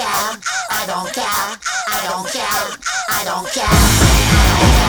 care, I don't care, I don't care, I don't care, I don't care, I don't care.